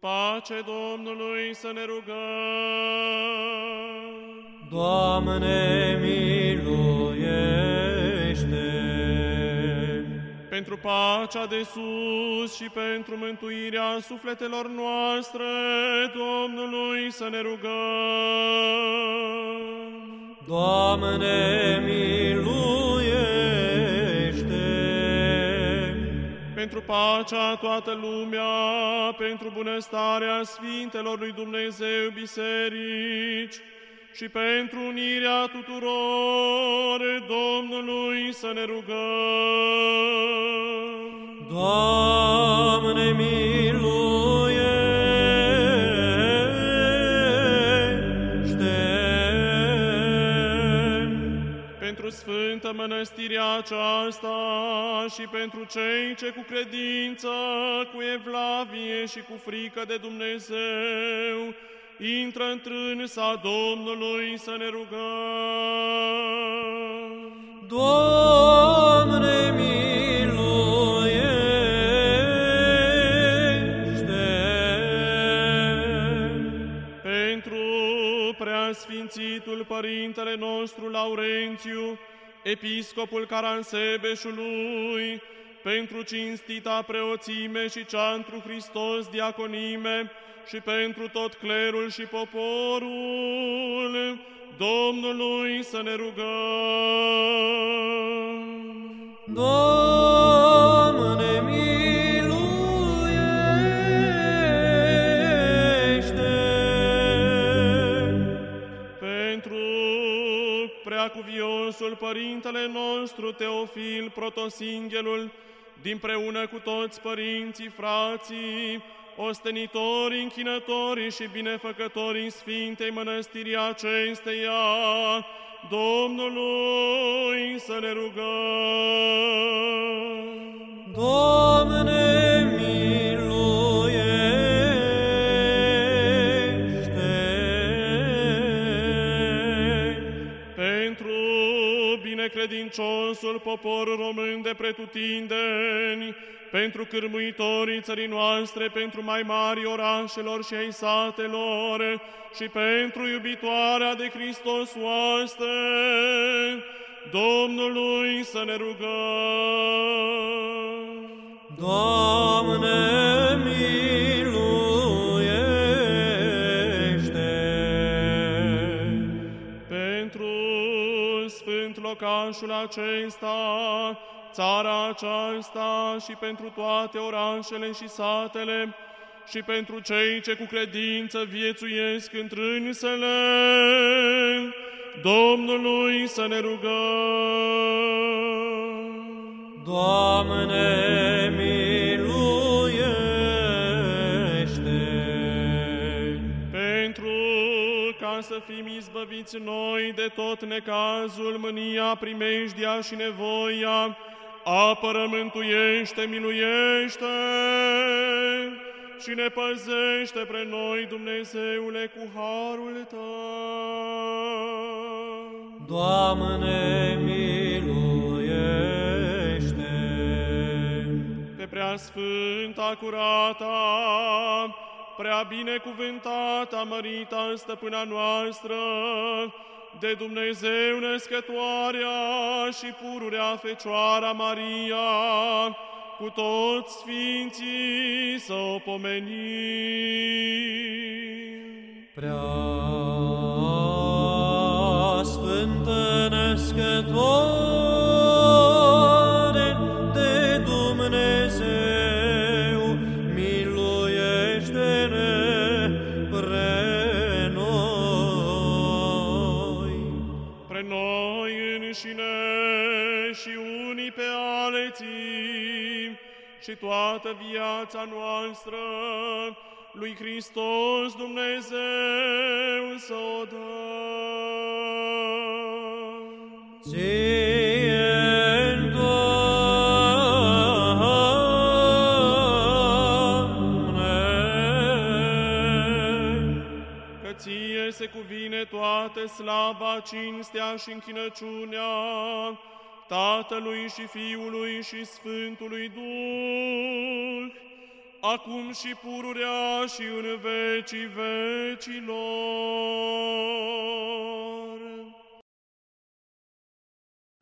pace Domnului să ne rugăm. Doamne, miluiește! Pentru pacea de sus și pentru mântuirea sufletelor noastre, Domnului să ne rugăm. Doamne, Pentru pacea toată lumea, pentru bunăstarea Sfintelor lui Dumnezeu biserici și pentru unirea tuturor Domnului să ne rugăm. Doamne, miluiește! Pentru sfântă mănăstirea aceasta și pentru cei ce cu credință, cu evlavie și cu frică de Dumnezeu intră în trânsa Domnului să ne rugăm. Doamne, miluiește! Pentru preasfințitul Părintele nostru Laurențiu, Episcopul Caransebeșului, pentru cinstita preoțime și ceantru Hristos diaconime și pentru tot clerul și poporul, Domnului să ne rugăm. Doamne, preacuviosul Părintele nostru Teofil Protosinghelul, dinpreună cu toți părinții, frații, ostenitorii, închinătorii și binefăcătorii Sfintei Mănăstirii acesteia, Domnului să ne rugăm. Doamne, binecredinciosul popor român de pretutindeni, pentru cârmuitorii țării noastre, pentru mai mari orașelor și ai satelor, și pentru iubitoarea de Hristos oaste, Domnului să ne rugăm. Doamne, miluiește! Locașul acesta, țara aceasta și pentru toate orașele și satele, și pentru cei ce cu credință viețuiesc întrânsele, Domnului să ne rugăm. Doamne, ca să fim izbăviți noi de tot necazul, mânia, primejdia și nevoia, apără, mântuiește, miluiește și ne păzește pre noi, Dumnezeule, cu harul Tău. Doamne, miluiește! pe prea sfânta, curata, prea binecuvântata, mărita stăpâna noastră, de Dumnezeu născătoarea și pururea Fecioara Maria, cu toți sfinții să o pomenim. Prea sfântă născătoare de Dumnezeu, Pre noi înșine și unii pe alții și toată viața noastră lui Hristos Dumnezeu să o dăm. Cuvine toată slava, cinstea și închinăciunea Tatălui și Fiului și Sfântului Duh, acum și pururea și în vecii vecilor.